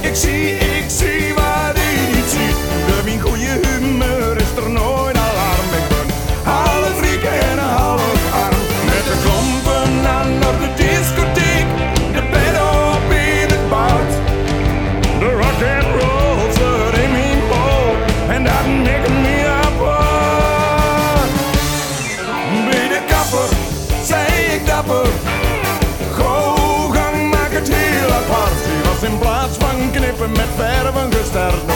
Ik zie, ik zie waar die niet ziet. De mijn goede humeur is er nooit alarm. Ik ben half riek en half arm. Met de klompen aan naar de discotheek. De bed op in het bad. De rock and roll voor in mijn bol. En dat maakt me apart. Bij de kapper. Knippen met verven gesterd.